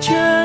却